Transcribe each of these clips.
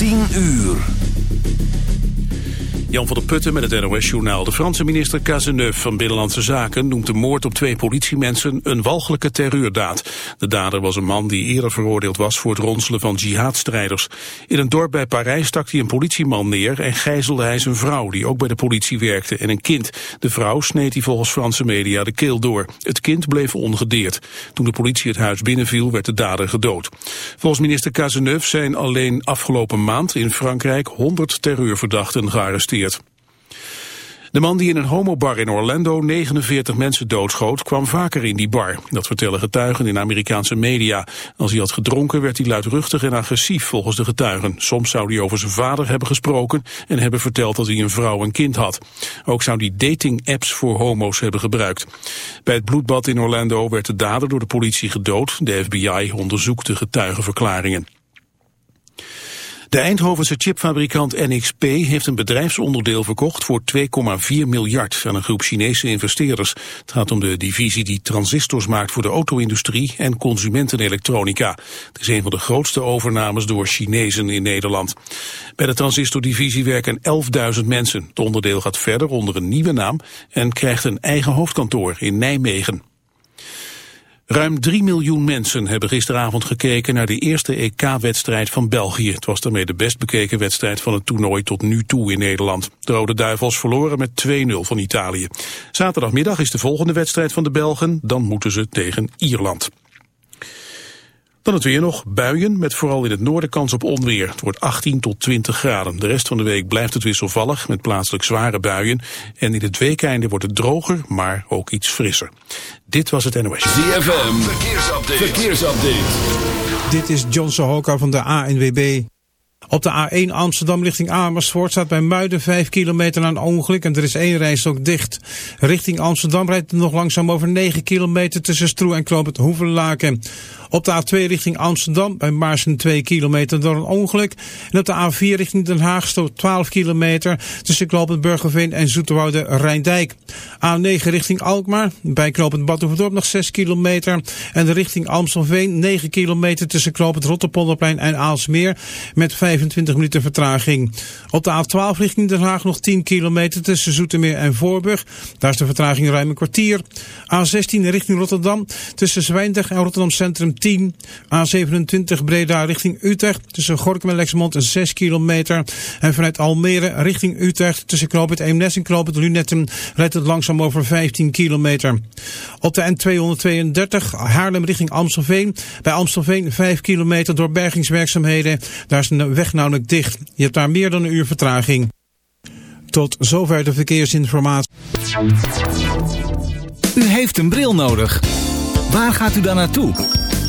10 uur. Jan van der Putten met het NOS-journaal. De Franse minister Cazeneuve van Binnenlandse Zaken noemt de moord op twee politiemensen een walgelijke terreurdaad. De dader was een man die eerder veroordeeld was voor het ronselen van jihadstrijders. In een dorp bij Parijs stak hij een politieman neer en gijzelde hij zijn vrouw die ook bij de politie werkte en een kind. De vrouw sneed hij volgens Franse media de keel door. Het kind bleef ongedeerd. Toen de politie het huis binnenviel werd de dader gedood. Volgens minister Cazeneuve zijn alleen afgelopen maand in Frankrijk 100 terreurverdachten gearresteerd. De man die in een homobar in Orlando 49 mensen doodschoot, kwam vaker in die bar. Dat vertellen getuigen in Amerikaanse media. Als hij had gedronken werd hij luidruchtig en agressief volgens de getuigen. Soms zou hij over zijn vader hebben gesproken en hebben verteld dat hij een vrouw en kind had. Ook zou hij dating-apps voor homo's hebben gebruikt. Bij het bloedbad in Orlando werd de dader door de politie gedood. De FBI onderzoekt de getuigenverklaringen. De Eindhovense chipfabrikant NXP heeft een bedrijfsonderdeel verkocht voor 2,4 miljard aan een groep Chinese investeerders. Het gaat om de divisie die transistors maakt voor de auto-industrie en consumentenelektronica. Het is een van de grootste overnames door Chinezen in Nederland. Bij de transistordivisie werken 11.000 mensen. Het onderdeel gaat verder onder een nieuwe naam en krijgt een eigen hoofdkantoor in Nijmegen. Ruim 3 miljoen mensen hebben gisteravond gekeken naar de eerste EK-wedstrijd van België. Het was daarmee de best bekeken wedstrijd van het toernooi tot nu toe in Nederland. De Rode Duivels verloren met 2-0 van Italië. Zaterdagmiddag is de volgende wedstrijd van de Belgen. Dan moeten ze tegen Ierland. Dan het weer nog. Buien met vooral in het noorden kans op onweer. Het wordt 18 tot 20 graden. De rest van de week blijft het wisselvallig met plaatselijk zware buien. En in het weekeinde wordt het droger, maar ook iets frisser. Dit was het NOS. ZFM, verkeersupdate. verkeersupdate. Dit is John Sohoka van de ANWB. Op de A1 Amsterdam richting Amersfoort staat bij Muiden 5 kilometer aan ongeluk en er is één reis ook dicht. Richting Amsterdam rijdt het nog langzaam over 9 kilometer tussen Stroe en Kloop het Hoevenlaken. Op de A2 richting Amsterdam bij Maarsen 2 kilometer door een ongeluk. En op de A4 richting Den Haag stoot 12 kilometer tussen Knopend Burgerveen en Zoeterwoude Rijndijk. A9 richting Alkmaar bij Knopend Badhoevedorp nog 6 kilometer. En de richting Amstelveen 9 kilometer tussen Knopend Rotterpolderplein en Aalsmeer met 25 minuten vertraging. Op de A12 richting Den Haag nog 10 kilometer tussen Zoetermeer en Voorburg. Daar is de vertraging ruim een kwartier. A16 richting Rotterdam tussen Zwijndrecht en Rotterdam Centrum 10. A27 Breda richting Utrecht tussen Gorkum en Lexmond 6 kilometer. En vanuit Almere richting Utrecht tussen Knoopend Eemnes en Knoopend Lunetten rijdt het langzaam over 15 kilometer. Op de N232 Haarlem richting Amstelveen. Bij Amstelveen 5 kilometer door bergingswerkzaamheden. Daar is de weg namelijk dicht. Je hebt daar meer dan een uur vertraging. Tot zover de verkeersinformatie. U heeft een bril nodig. Waar gaat u dan naartoe?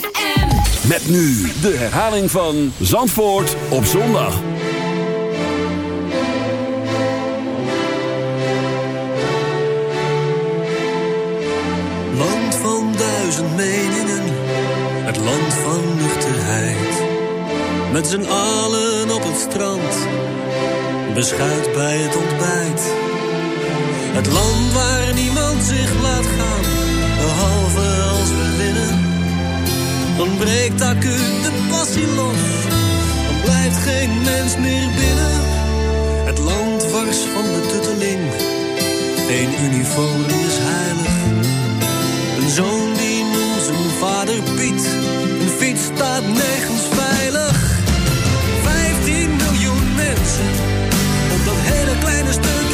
ZFM. Met nu de herhaling van Zandvoort op zondag. Land van duizend meningen, het land van nuchterheid met z'n allen op het strand, beschuit bij het ontbijt. Het land waar niemand zich laat gaan, behalve. Dan breekt acuut de passie los, dan blijft geen mens meer binnen. Het land wars van de tutteling, één uniform is heilig. Een zoon die noemt zijn vader Piet, een fiets staat nergens veilig. 15 miljoen mensen op dat hele kleine stukje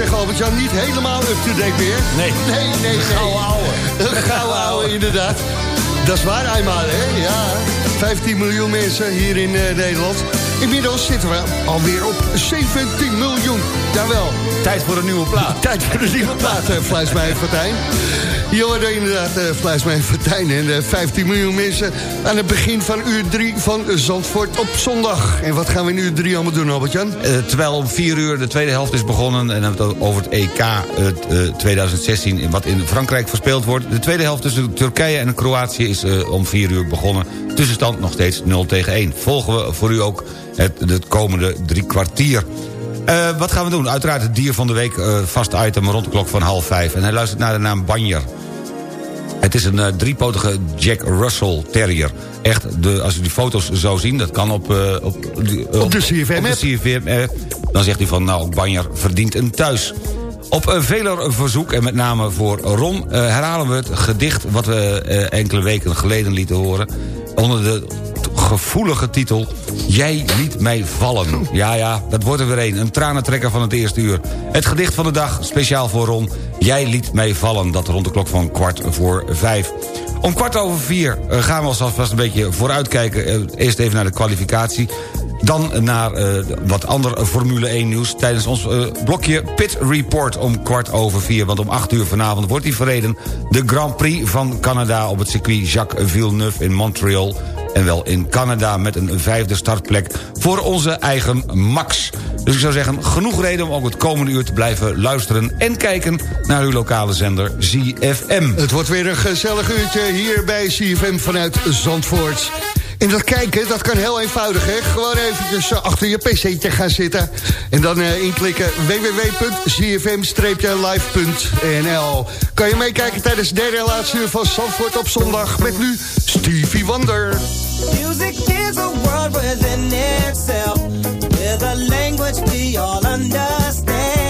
zeggen, Albert-Jan, niet helemaal up-to-date meer. Nee. Nee, nee, nee. Gouden ouwe. Een gouden ouwe, inderdaad. Dat is waar, eenmaal, hè? Ja. 15 miljoen mensen hier in eh, Nederland. Inmiddels zitten we alweer op 17 miljoen. Jawel. Tijd voor een nieuwe plaat. Tijd voor de nieuwe plaat, uh, Fluismij Fortuin. Hoorde inderdaad uh, Fluismij Fortuin en uh, 15 miljoen mensen... aan het begin van uur 3 van Zandvoort op zondag. En wat gaan we in uur 3 allemaal doen, Albert-Jan? Uh, terwijl om 4 uur de tweede helft is begonnen... en het over het EK 2016... wat in Frankrijk verspeeld wordt. De tweede helft tussen Turkije en Kroatië is om 4 uur begonnen. Tussenstand nog steeds 0 tegen 1. Volgen we voor u ook het, het komende drie kwartier... Uh, wat gaan we doen? Uiteraard het dier van de week, uh, vast item rond de klok van half vijf. En hij luistert naar de naam Banjer. Het is een uh, driepotige Jack Russell Terrier. Echt, de, als u die foto's zo zien, dat kan op, op, op, op de CFM op de CFM Dan zegt hij van, nou, Banjer verdient een thuis. Op een veler verzoek, en met name voor Ron... herhalen we het gedicht wat we enkele weken geleden lieten horen... onder de gevoelige titel... Jij liet mij vallen. Ja, ja, dat wordt er weer een. Een tranentrekker van het eerste uur. Het gedicht van de dag, speciaal voor Ron. Jij liet mij vallen. Dat rond de klok van kwart voor vijf. Om kwart over vier gaan we alvast een beetje vooruitkijken. Eerst even naar de kwalificatie. Dan naar uh, wat ander Formule 1 nieuws... tijdens ons uh, blokje Pit Report om kwart over vier. Want om acht uur vanavond wordt die verreden. De Grand Prix van Canada op het circuit Jacques Villeneuve in Montreal en wel in Canada met een vijfde startplek voor onze eigen Max. Dus ik zou zeggen, genoeg reden om ook het komende uur te blijven luisteren... en kijken naar uw lokale zender ZFM. Het wordt weer een gezellig uurtje hier bij ZFM vanuit Zandvoort. En dat kijken, dat kan heel eenvoudig, hè? Gewoon eventjes eh, achter je pc'tje gaan zitten. En dan eh, inklikken www.zfm-live.nl. Kan je meekijken tijdens de derde van Zandvoort op zondag... met nu Stevie Wonder. Music is a world within itself. With a language we all understand.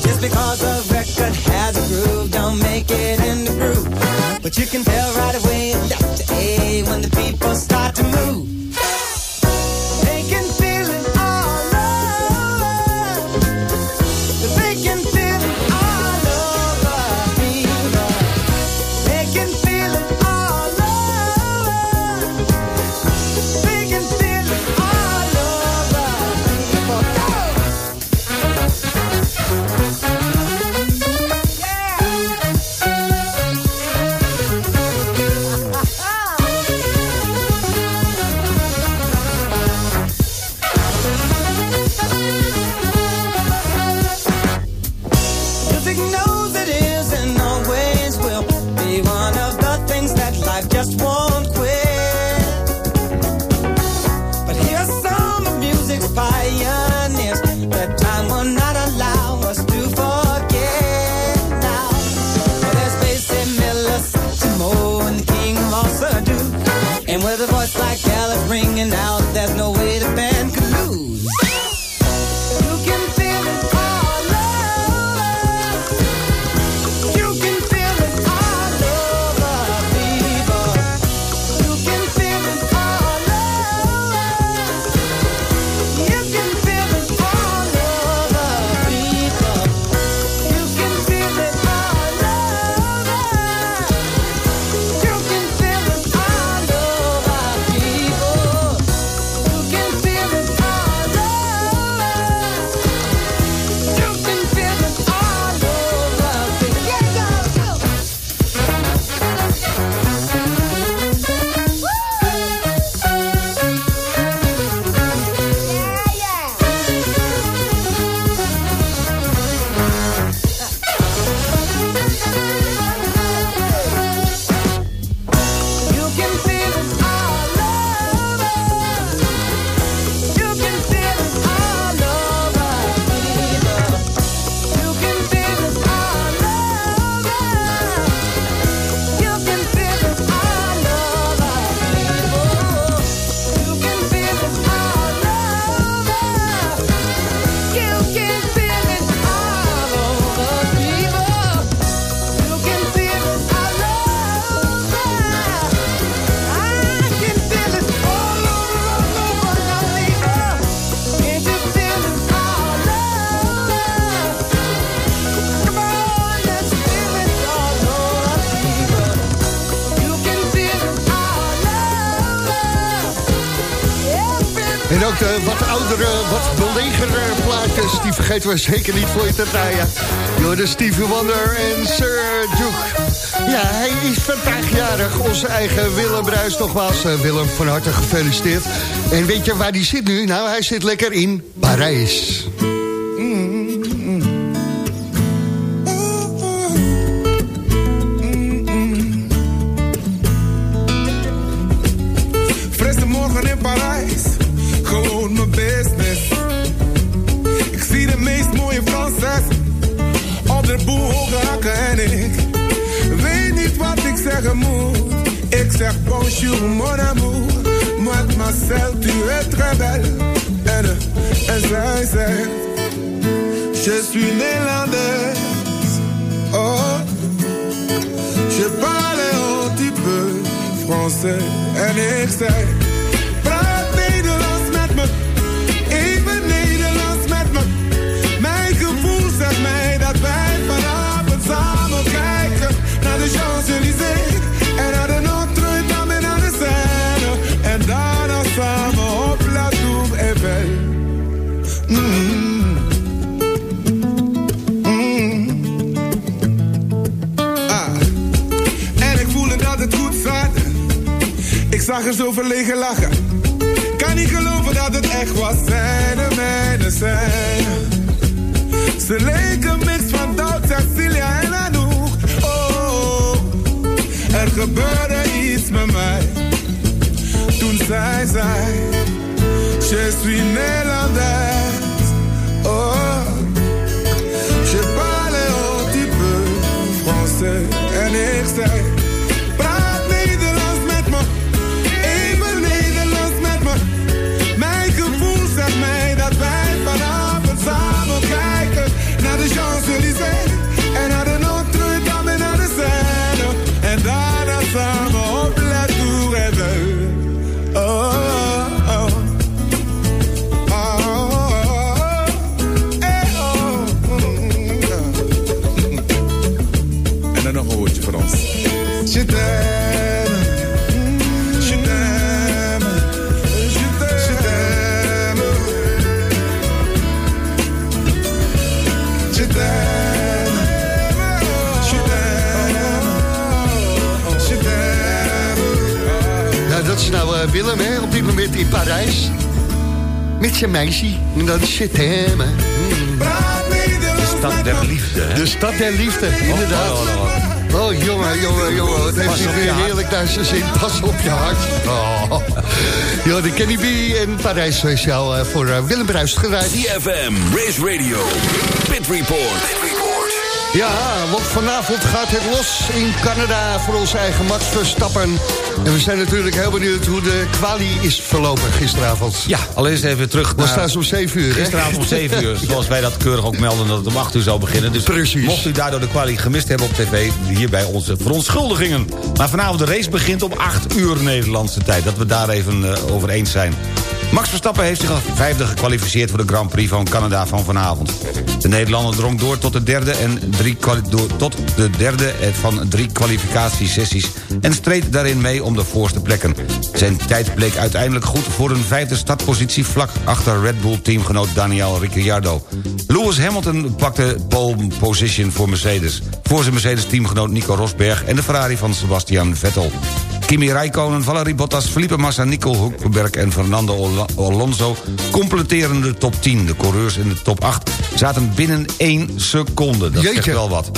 just because a record has a groove, don't make it in the groove. But you can tell right away, Dr. A, when the people En ook de wat oudere, wat belegere plaatjes, die vergeten we zeker niet voor je te draaien. de Stevie Wonder en Sir Duke. Ja, hij is vandaag jarig. Onze eigen Willem Bruis nogmaals. Eh, Willem, van harte gefeliciteerd. En weet je waar die zit nu? Nou, hij zit lekker in Parijs. serpent sur mon amour. Moi, ma sœur, tu es très belle. N, S, S, Je suis néerlandaise. Oh, je parle un petit peu français. N, X, zag er zo verlegen lachen. Kan niet geloven dat het echt was, zijn de mijne zijn. Ze leken mix van Doud, Cecilia en Anouk. Oh, er gebeurde iets met mij. Toen zij zei zij, je suis Nederlander. Oh. Meisje. En dat is shit, hè, man. De stad der liefde, hè? De stad der liefde, inderdaad. Oh, oh, oh, Oh, jongen, jongen, jongen. Het heeft zich weer heerlijk naar zijn zin. Pas op je hart. Oh. Ja, de Kenny B in Parijs speciaal eh, voor eh, Willem Bruist gedraaid. CFM, Race Radio, Pit Report. Ja, want vanavond gaat het los in Canada voor onze eigen Max Verstappen. En we zijn natuurlijk heel benieuwd hoe de kwalie is verlopen gisteravond. Ja, allereerst even terug naar... daar zo'n 7 uur? Gisteravond om 7 uur, zoals wij dat keurig ook melden... dat het om 8 uur zou beginnen. Dus Precies. mocht u daardoor de kwalie gemist hebben op tv... hierbij onze verontschuldigingen. Maar vanavond de race begint om 8 uur Nederlandse tijd. Dat we daar even eh, over eens zijn. Max Verstappen heeft zich als vijfde gekwalificeerd... voor de Grand Prix van Canada van vanavond. De Nederlander drong door tot de derde, en drie door, tot de derde van drie kwalificatiesessies... en streed daarin mee om de voorste plekken. Zijn tijd bleek uiteindelijk goed voor een vijfde startpositie... vlak achter Red Bull-teamgenoot Daniel Ricciardo. Lewis Hamilton pakte pole position voor Mercedes... voor zijn Mercedes-teamgenoot Nico Rosberg... en de Ferrari van Sebastian Vettel. Kimi Räikkönen, Valerie Bottas, Felipe Massa, Nico Hulkenberg en Fernando Al- Alonso completeren de top 10. De coureurs in de top 8 zaten binnen 1 seconde. Dat zegt Jeetje. wel wat.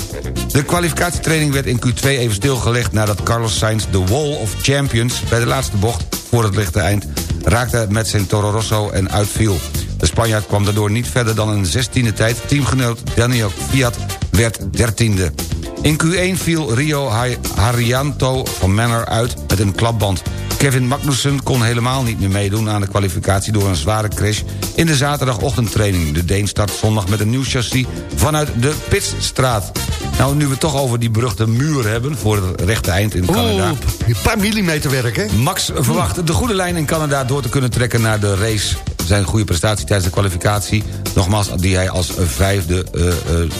De kwalificatietraining werd in Q2 even stilgelegd... nadat Carlos Sainz de Wall of Champions bij de laatste bocht voor het lichte eind... raakte met zijn Toro Rosso en uitviel. De Spanjaard kwam daardoor niet verder dan een 16e tijd. Teamgenoot Daniel Fiat werd 13e. In Q1 viel Rio Haryanto van Manor uit met een klapband. Kevin Magnussen kon helemaal niet meer meedoen aan de kwalificatie... door een zware crash in de zaterdagochtendtraining. De Deen start zondag met een nieuw chassis vanuit de Pitstraat. Nou, nu we toch over die beruchte muur hebben... voor het rechte eind in Canada... Oeh, een paar millimeter werk, hè? Max verwacht de goede lijn in Canada door te kunnen trekken naar de race. Zijn goede prestatie tijdens de kwalificatie. Nogmaals, die hij als vijfde eh, eh,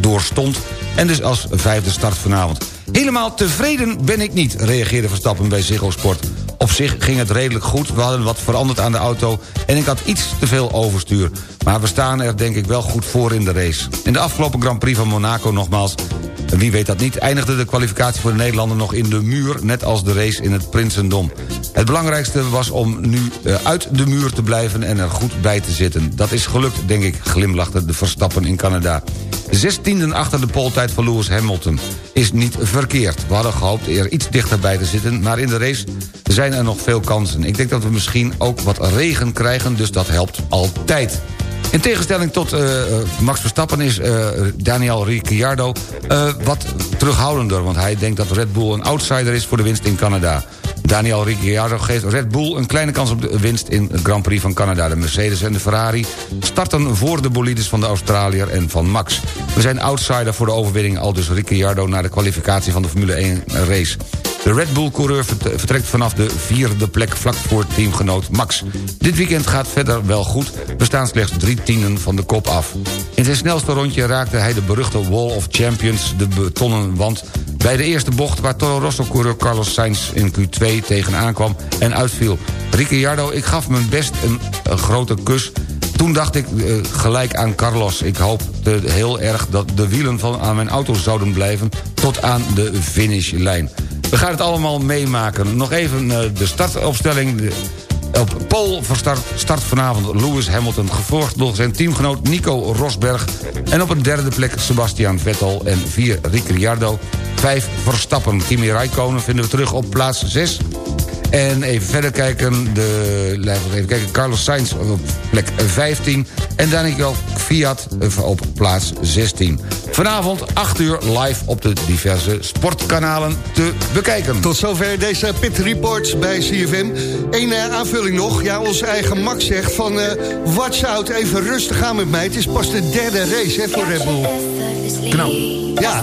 doorstond. En dus als vijfde start vanavond. Helemaal tevreden ben ik niet, reageerde Verstappen bij Ziggo Sport. Op zich ging het redelijk goed, we hadden wat veranderd aan de auto... en ik had iets te veel overstuur. Maar we staan er denk ik wel goed voor in de race. In de afgelopen Grand Prix van Monaco nogmaals... wie weet dat niet, eindigde de kwalificatie voor de Nederlander nog in de muur... net als de race in het Prinsendom. Het belangrijkste was om nu eh, uit de muur te blijven en er goed bij te zitten. Dat is gelukt, denk ik, glimlachte de Verstappen in Canada. Zestienden achter de poltijd van Lewis Hamilton is niet verkeerd. We hadden gehoopt er iets dichterbij te zitten... maar in de race zijn er nog veel kansen. Ik denk dat we misschien ook wat regen krijgen, dus dat helpt altijd. In tegenstelling tot eh, eh, Max Verstappen is eh, Daniel Ricciardo wat terughoudender... want hij denkt dat Red Bull een outsider is voor de winst in Canada. Daniel Ricciardo geeft Red Bull een kleine kans op de winst in het Grand Prix van Canada. De Mercedes en de Ferrari starten voor de bolides van de Australiër en van Max. We zijn outsider voor de overwinning, al dus Ricciardo... naar de kwalificatie van de Formule 1 race. De Red Bull-coureur vert- vertrekt vanaf de vierde plek vlak voor teamgenoot Max. Dit weekend gaat verder wel goed. We staan slechts drie tienden van de kop af. In zijn snelste rondje raakte hij de beruchte Wall of Champions... de betonnen wand bij de eerste bocht... waar Toro Rosso-coureur Carlos Sainz in Q2 tegenaan kwam en uitviel. Ricciardo, ik gaf mijn best een, een grote kus... Toen dacht ik eh, gelijk aan Carlos. Ik hoopte heel erg dat de wielen van aan mijn auto zouden blijven... tot aan de finishlijn. We gaan het allemaal meemaken. Nog even eh, de startopstelling. Op pole van start, vanavond Lewis Hamilton... gevolgd door zijn teamgenoot Nico Rosberg... en op een derde plek Sebastian Vettel en vier Ricciardo... vijf Verstappen. Kimi Räikkönen vinden we terug op plaats 6... En even verder kijken, de, laten we even kijken, Carlos Sainz op plek 15... en Daniel Fiat op plaats 16. Vanavond 8 uur live op de diverse sportkanalen te bekijken. Tot zover deze Pit Reports bij CFM. Eén eh, aanvulling nog. Ja, onze eigen Max zegt van... eh watch out, even rustig aan met mij. Het is pas de derde race hè, voor Red Bull. Knap. Ja.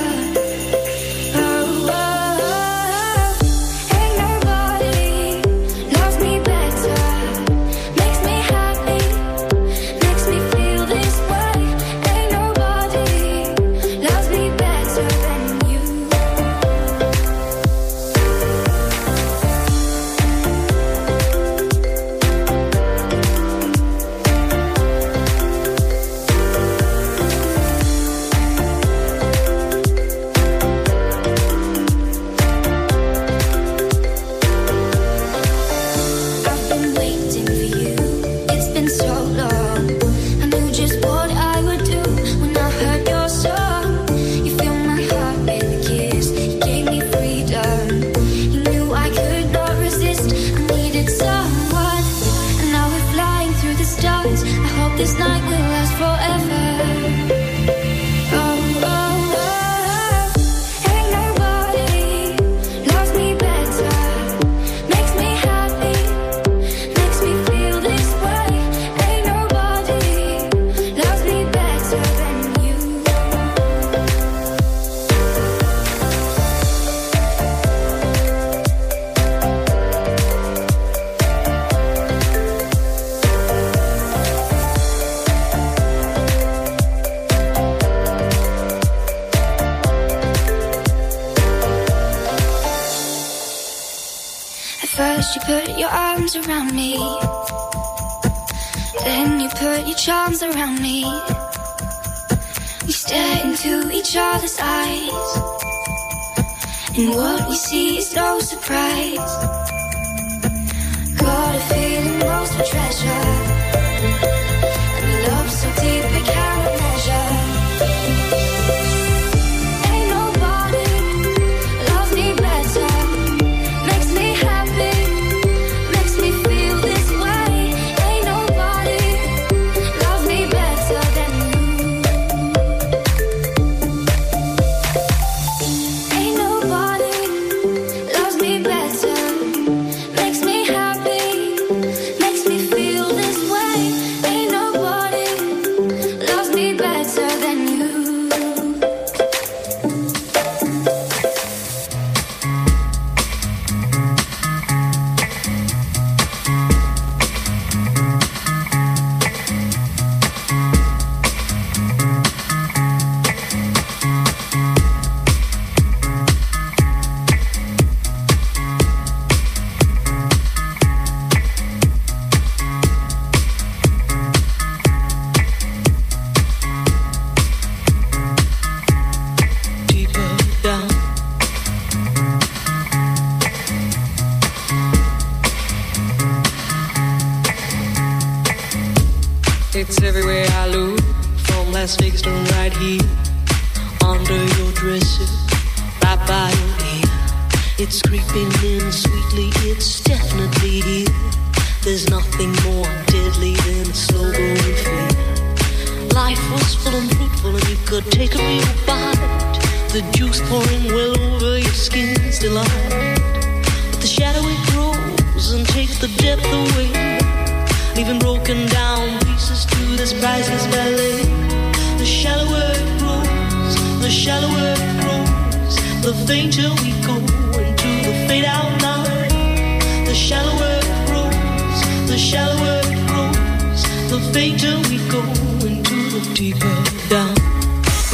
fainter we go into the deeper down.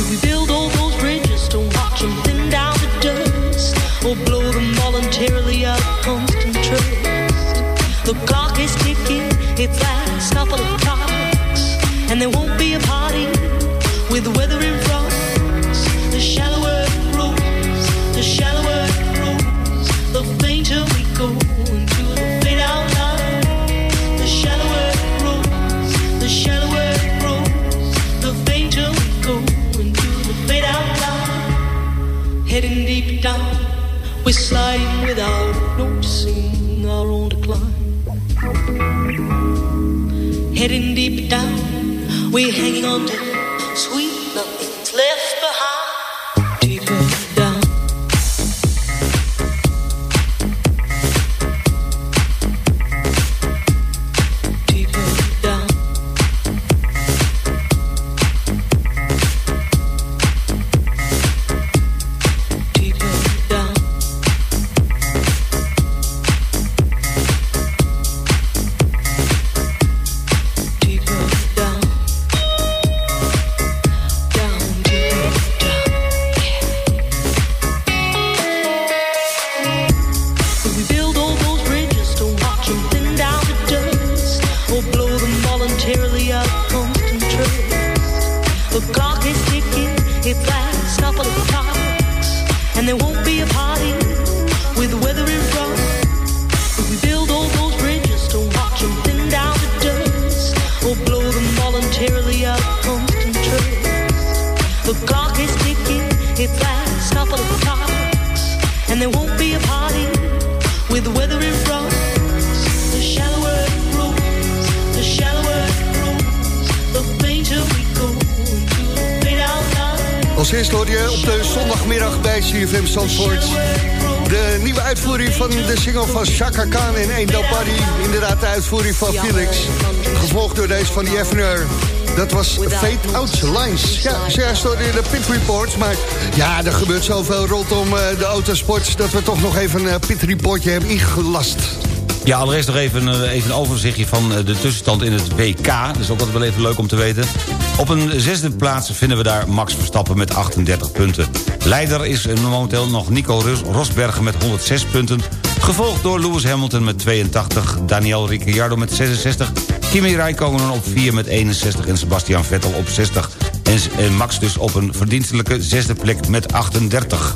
We build all those bridges to watch them thin down the dust, or blow them voluntarily out of constant trust. The clock is ticking, it's time last couple of clocks, and there won't be a party. We slide without noticing our own decline. Heading deep down, we're hanging on to Als eerste hoor je op de zondagmiddag bij CFM Zandvoort... de nieuwe uitvoering van de single van Chaka Khan en Endo Buddy. Inderdaad, de uitvoering van Felix. Gevolgd door deze van die Evener. Dat was Fade Out Lines. Ja, zojuist hoorde je de Pit Reports. Maar ja, er gebeurt zoveel rondom eh, de autosport... dat we toch nog even een eh, Pit Reportje hebben ingelast. Ja, allereerst nog even, eh, even een overzichtje van eh, de tussenstand in het WK. Dat is ook altijd wel even leuk om te weten. Op een zesde plaats vinden we daar Max Verstappen met 38 punten. Leider is momenteel nog Nico Ros- Rosbergen met 106 punten. Gevolgd door Lewis Hamilton met 82, Daniel Ricciardo met 66... Kimi Räikkönen op 4 met 61 en Sebastian Vettel op 60. En, s- en Max dus op een verdienstelijke zesde plek met 38.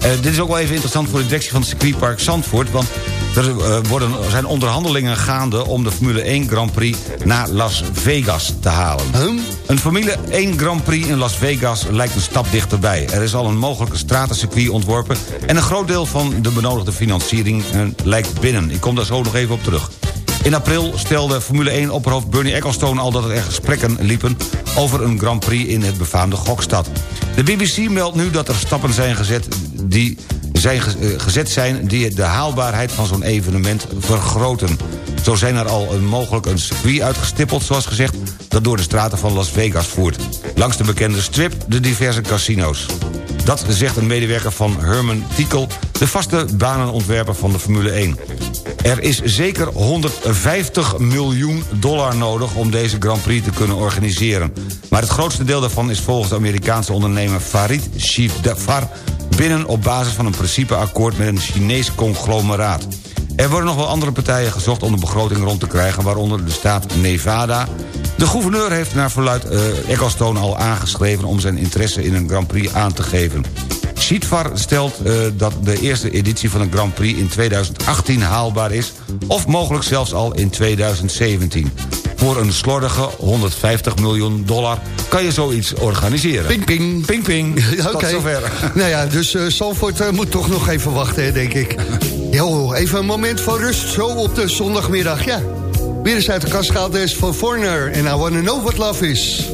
Eh, dit is ook wel even interessant voor de directie van het circuitpark Zandvoort... want er eh, worden, zijn onderhandelingen gaande om de Formule 1 Grand Prix naar Las Vegas te halen. Een Formule 1 Grand Prix in Las Vegas lijkt een stap dichterbij. Er is al een mogelijke stratencircuit ontworpen... en een groot deel van de benodigde financiering eh, lijkt binnen. Ik kom daar zo nog even op terug. In april stelde Formule 1 opperhoofd Bernie Ecclestone al dat er gesprekken liepen over een Grand Prix in het befaamde Gokstad. De BBC meldt nu dat er stappen zijn gezet die zijn eh, gezet zijn die de haalbaarheid van zo'n evenement vergroten. Zo zijn er al een, mogelijk een circuit uitgestippeld, zoals gezegd... dat door de straten van Las Vegas voert. Langs de bekende strip de diverse casino's. Dat zegt een medewerker van Herman Tiekel... de vaste banenontwerper van de Formule 1. Er is zeker 150 miljoen dollar nodig om deze Grand Prix te kunnen organiseren. Maar het grootste deel daarvan is volgens de Amerikaanse ondernemer Farid Shifdafar... binnen op basis van een principeakkoord met een Chinees conglomeraat. Er worden nog wel andere partijen gezocht om de begroting rond te krijgen... waaronder de staat Nevada. De gouverneur heeft naar verluid uh, Ecclestone al aangeschreven... om zijn interesse in een Grand Prix aan te geven. Schietvar stelt uh, dat de eerste editie van een Grand Prix in 2018 haalbaar is... of mogelijk zelfs al in 2017. Voor een slordige 150 miljoen dollar kan je zoiets organiseren. Ping, ping. Ping, ping. Tot zover. Nou ja, dus uh, uh, moet toch nog even wachten, hè, denk ik. Jo, even een moment van rust, zo op de zondagmiddag. Ja, weer eens uit de kast gehaald is van Foreigner. En I wanna know what love is.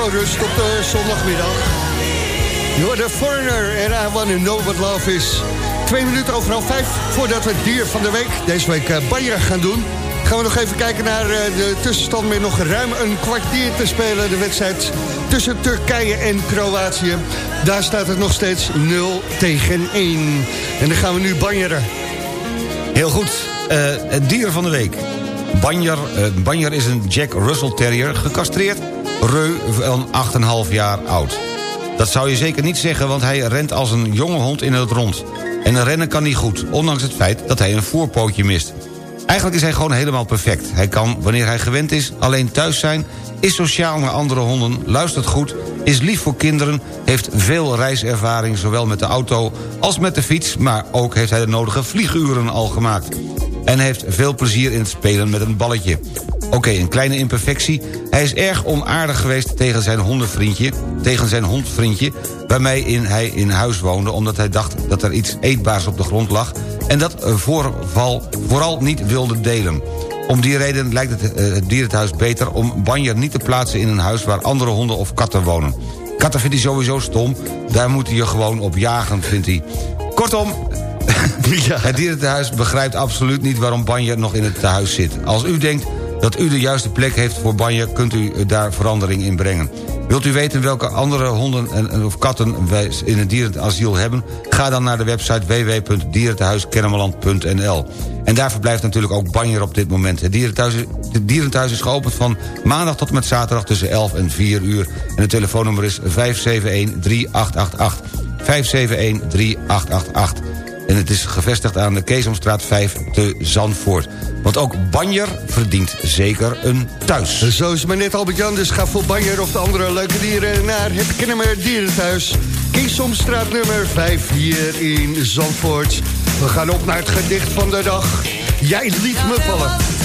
Van rust op de zondagmiddag. You're the foreigner and I wanna know what love is. Twee minuten over half vijf, voordat we het dier van de week... deze week uh, Banja gaan doen... gaan we nog even kijken naar eh, de tussenstand... met nog ruim een kwartier te spelen. De wedstrijd tussen Turkije en Kroatië. Daar staat het nog steeds 0 tegen 1. En dan gaan we nu banjeren. Heel goed. Eh, het dier van de week. Banjer, eh, Banjer is een Jack Russell Terrier, gecastreerd, reu van 8,5 jaar oud. Dat zou je zeker niet zeggen, want hij rent als een jonge hond in het rond. En rennen kan niet goed, ondanks het feit dat hij een voorpootje mist. Eigenlijk is hij gewoon helemaal perfect. Hij kan, wanneer hij gewend is, alleen thuis zijn... is sociaal naar andere honden, luistert goed... is lief voor kinderen, heeft veel reiservaring... zowel met de auto als met de fiets... maar ook heeft hij de nodige vlieguren al gemaakt. En heeft veel plezier in het spelen met een balletje. Oké, een kleine imperfectie. Hij is erg onaardig geweest tegen zijn hondenvriendje... tegen zijn hondvriendje, waarmee in hij in huis woonde... omdat hij dacht dat er iets eetbaars op de grond lag... en dat voorval, vooral niet wilde delen. Om die reden lijkt het, eh, het dierenhuis beter om Banjer niet te plaatsen in een huis... waar andere honden of katten wonen. Katten vindt hij sowieso stom, daar moet hij je gewoon op jagen, vindt hij. Kortom, het dierentehuis begrijpt absoluut niet waarom Banjer nog in het tehuis zit. Als u denkt dat u de juiste plek heeft voor Banjer... kunt u daar verandering in brengen. Wilt u weten welke andere honden en, of katten wij in het dierenasiel hebben? Ga dan naar de website www.dierentehuiskennemerland.nl. En daar verblijft natuurlijk ook Banjer op dit moment. Het dierentehuis is geopend van maandag tot en met zaterdag tussen 11 en 4 uur. En het telefoonnummer is 571-3888. 571-3888. En het is gevestigd aan de Keesomstraat 5 te Zandvoort. Want ook Banjer verdient zeker een thuis. Zo is het maar net Albert-Jan, dus ga voor Banjer of de andere leuke dieren naar het Kennemer Dierenthuis. Keesomstraat nummer 5 hier in Zandvoort. We gaan op naar het gedicht van de dag. Jij liet me vallen.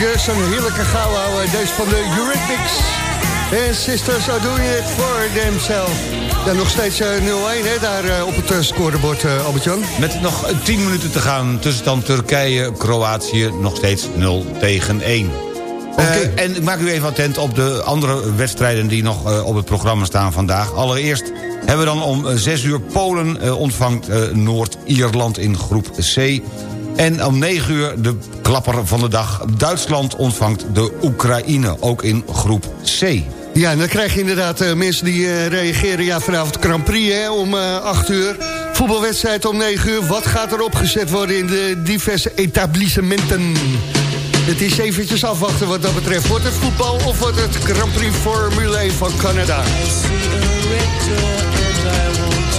Was een heerlijke gauw houden. Deze van de Eurythmics. En Sisters are doing it for themselves. Ja, nog steeds eh, 0-1 hè, daar eh, op het eh, scorebord, eh, Albert-Jan. Met nog 10 minuten te gaan. Tussenstand Turkije-Kroatië nog steeds 0 tegen 1. Eh, en ik maak u even attent op de andere wedstrijden... die nog eh, op het programma staan vandaag. Allereerst hebben we dan om 6 uur Polen eh, ontvangt eh, Noord-Ierland in groep C. En om 9 uur de klapper van de dag. Duitsland ontvangt de Oekraïne, ook in groep C. Ja, en dan krijg je inderdaad eh, mensen die eh, reageren... ja, vanavond Grand Prix hè, om eh 8 uur. Voetbalwedstrijd om 9 uur. Wat gaat er opgezet worden in de diverse etablissementen? Het is eventjes afwachten wat dat betreft. Wordt het voetbal of wordt het Grand Prix Formule 1 van Canada? Goes.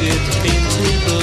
I see a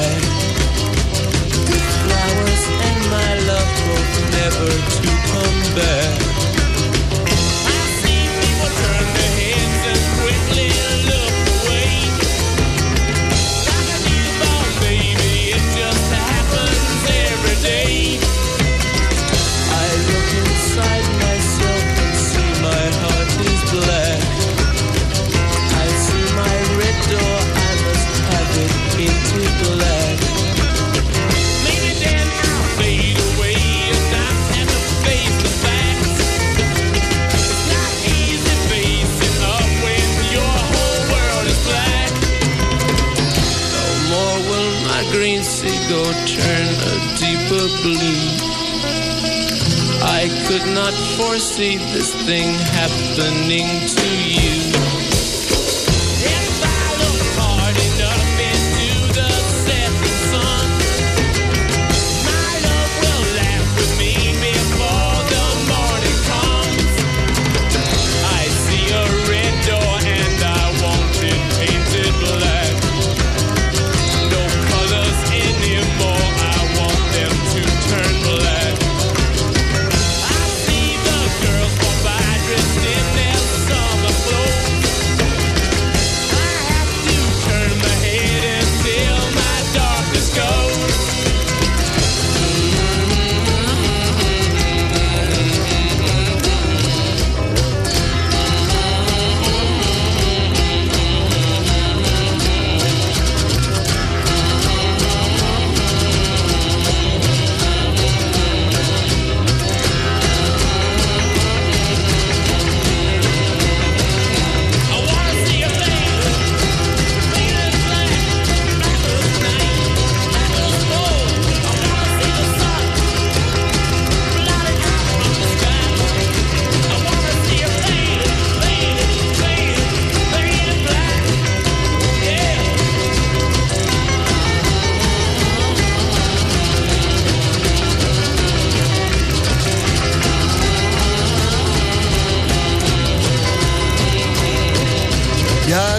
foresee this thing happening to you.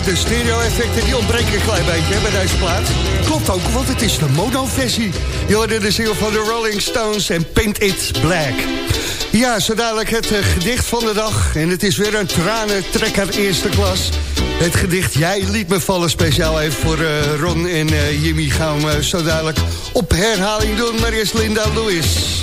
De stereo-effecten die ontbreken een klein beetje hè, bij deze plaat. Klopt ook, want het is de mono-versie. Je hoorde de ziel van de Rolling Stones en Paint It Black. Ja, zo dadelijk het eh, gedicht van de dag. En het is weer een tranentrekker eerste klas. Het gedicht Jij liet me vallen, speciaal even voor eh, Ron en eh, Jimmy... gaan we zo dadelijk op herhaling doen. Maar eerst Linda Lewis.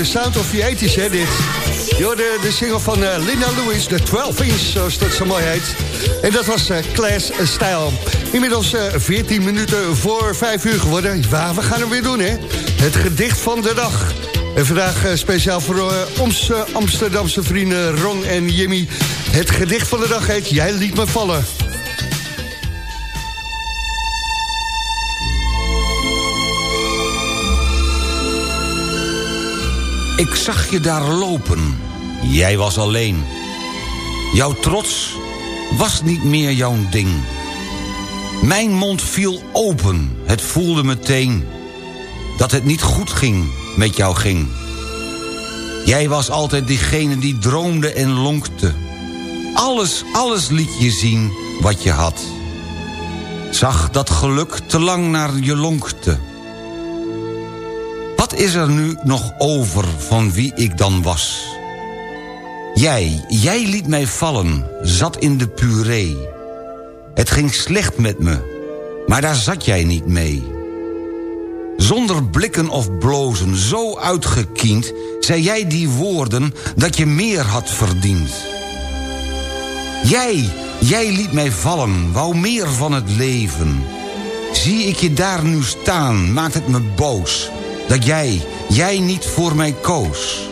De sound of the 80s, hè, dit. Hoorde de single van eh, Linda Lewis, de 12 inch, zoals dat zo mooi heet. En dat was eh, Class Style. Inmiddels eh, 14 minuten voor 5 uur geworden. Ja, we gaan hem weer doen, hè. Het gedicht van de dag. En vandaag speciaal voor onze Amsterdamse vrienden Ron en Jimmy. Het gedicht van de dag heet Jij liet me vallen. Ik zag je daar lopen. Jij was alleen. Jouw trots was niet meer jouw ding. Mijn mond viel open. Het voelde meteen dat het niet goed ging met jou ging. Jij was altijd diegene die droomde en lonkte. Alles, alles liet je zien wat je had. Zag dat geluk te lang naar je lonkte. Wat is er nu nog over van wie ik dan was? Jij, jij liet mij vallen, zat in de puree. Het ging slecht met me, maar daar zat jij niet mee. Zonder blikken of blozen, zo uitgekiend... zei jij die woorden dat je meer had verdiend. Jij, jij liet mij vallen, wou meer van het leven. Zie ik je daar nu staan, maakt het me boos... dat jij, jij niet voor mij koos.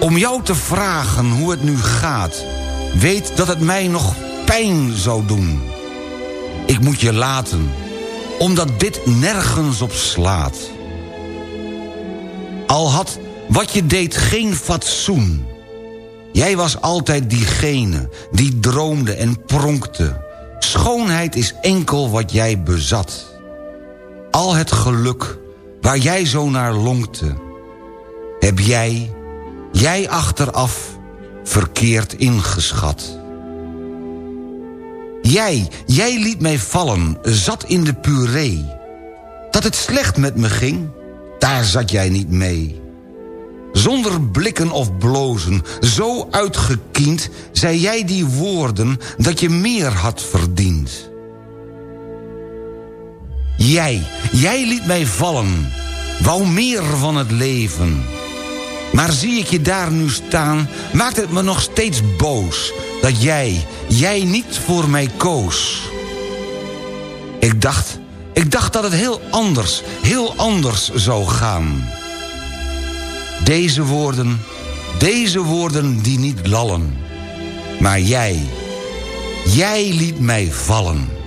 Om jou te vragen hoe het nu gaat... weet dat het mij nog pijn zou doen. Ik moet je laten, omdat dit nergens op slaat. Al had wat je deed geen fatsoen. Jij was altijd diegene die droomde en pronkte. Schoonheid is enkel wat jij bezat. Al het geluk waar jij zo naar lonkte... heb jij, jij achteraf, verkeerd ingeschat. Jij, jij liet mij vallen, zat in de puree. Dat het slecht met me ging, daar zat jij niet mee. Zonder blikken of blozen, zo uitgekiend... zei jij die woorden dat je meer had verdiend. Jij, jij liet mij vallen, wou meer van het leven. Maar zie ik je daar nu staan, maakt het me nog steeds boos... dat jij, jij niet voor mij koos. Ik dacht, ik dacht dat het heel anders, heel anders zou gaan. Deze woorden, deze woorden die niet lallen. Maar jij, jij liet mij vallen.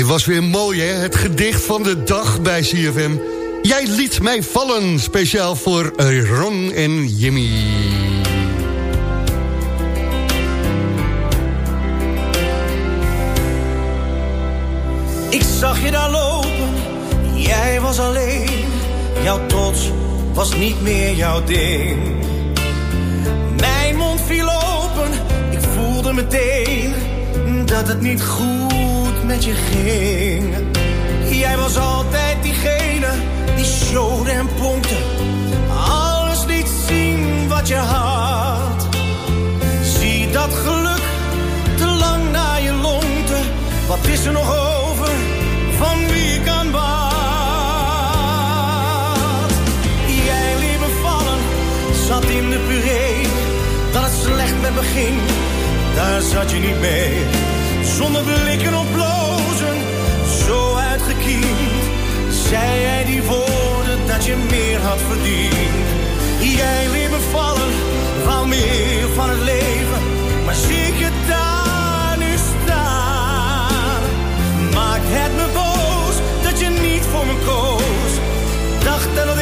Hij was weer mooi, hè? Het gedicht van de dag bij CFM. Jij liet mij vallen, speciaal voor Ron en Jimmy. Ik zag je daar lopen, jij was alleen. Jouw trots was niet meer jouw ding. Mijn mond viel open, ik voelde meteen dat het niet goed met je ging. Jij was altijd diegene die showde en pompte. Alles liet zien wat je had. Zie dat geluk te lang naar je lonkte. Wat is er nog over van wie ik aan bad? Jij liet me vallen, zat in de puree. Dat het slecht met me ging, daar zat je niet mee. Zonder blikken blozen, zo uitgekiend. Zei die woorden dat je meer had verdiend. Jij liet me vallen, wou meer van het leven. Maar zie ik je daar nu staan. Maakt het me boos dat je niet voor me koos. Dacht dat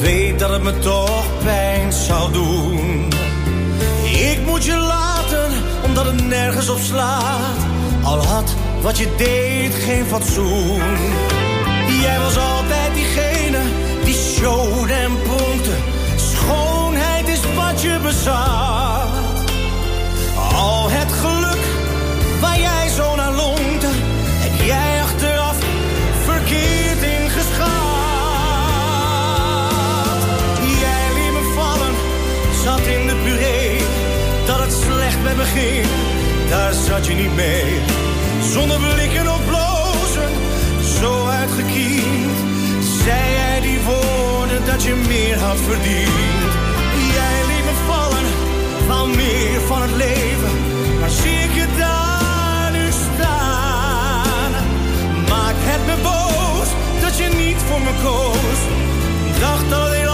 weet dat het me toch pijn zou doen. Ik moet je laten, omdat het nergens op slaat. Al had wat je deed geen fatsoen. Jij was altijd diegene die showde en punkte. daar zat je niet mee. Zonder blikken of blozen, zo uitgekiend. Zei jij die woorden dat je meer had verdiend. Jij liet me vallen, van meer van het leven. Maar zie ik je daar nu staan. Maak het me boos, dat je niet voor me koos. Dacht alleen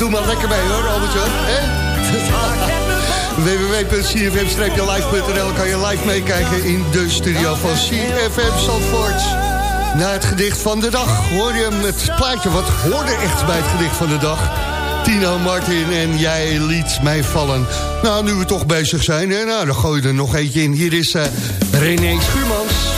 doe maar lekker mee hoor, Albertje. www.cfm-live.nl kan je live meekijken in de studio van CFM Zandvoort. Na het gedicht van de dag hoor je hem het plaatje. Wat hoorde echt bij het gedicht van de dag? Tino Martin en jij liet mij vallen. Nou, nu we toch bezig zijn, hè? Nou, dan gooi je er nog eentje in. Hier is uh, René Schuurmans.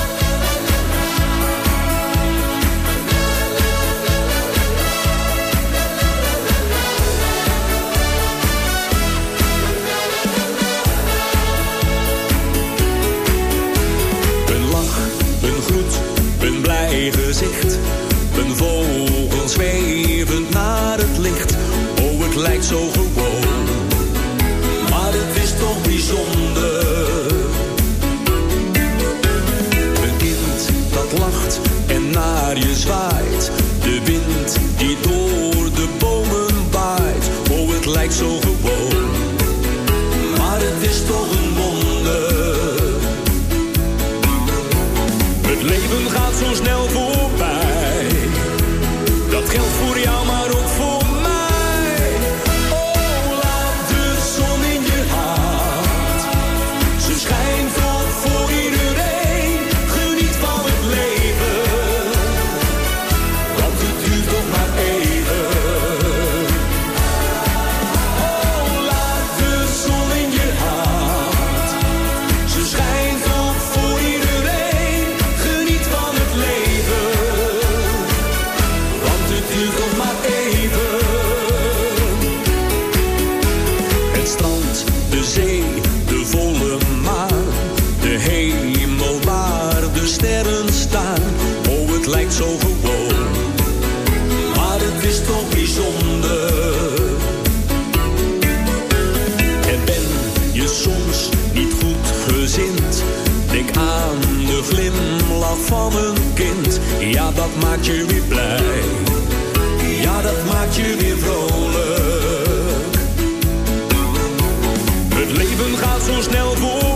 zo snel voor.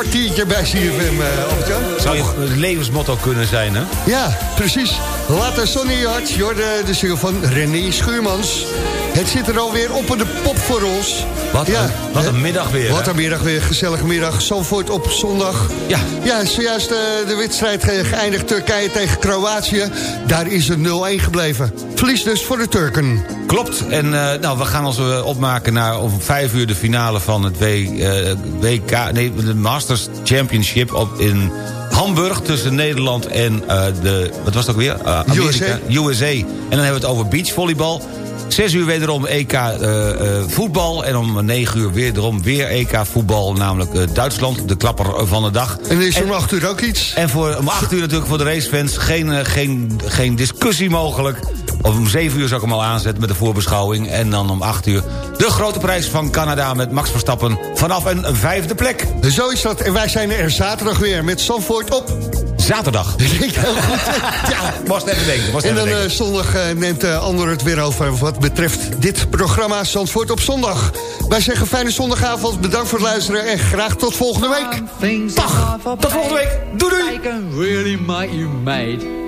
Kwartiertje bij CFM, uh, Albert-Jan. Zou je het levensmotto kunnen zijn, hè? Ja, precies. In je hart. Jorde, de single van René Schuurmans. Het zit er alweer op in de pop voor ons. Wat, een, wat een middag weer. Wat een middag weer, gezellige middag. Zandvoort op zondag. Ja. Ja, zojuist uh, de wedstrijd ge- geëindigd Turkije tegen Kroatië. Daar is het 0-1 gebleven. Verlies dus voor de Turken. Klopt. En uh, nou, we gaan ons uh, opmaken naar om vijf uur de finale van het w, uh, WK... Nee, de Masters Championship op in Hamburg tussen Nederland en de... Wat was het ook weer? Amerika. USA. USA. En dan hebben we het over beachvolleybal. Zes uur wederom EK uh, uh, voetbal. En om negen uur wederom weer EK voetbal. Namelijk uh, Duitsland, de klapper van de dag. En is om acht uur ook iets? En voor, om acht uur natuurlijk voor de racefans geen, geen, geen discussie mogelijk. Of om 7 uur zou ik hem al aanzetten met de voorbeschouwing. En dan om 8 uur de grote prijs van Canada met Max Verstappen vanaf een vijfde plek. Zo is dat. En wij zijn er zaterdag weer met Zandvoort op... Zaterdag. Heel goed. ja, was even denken. Was en dan denken. Uh, zondag uh, neemt uh, Ander het weer over wat betreft dit programma Zandvoort op zondag. Wij zeggen fijne zondagavond, bedankt voor het luisteren en graag tot volgende week. Dag, tot volgende week. Doei doei.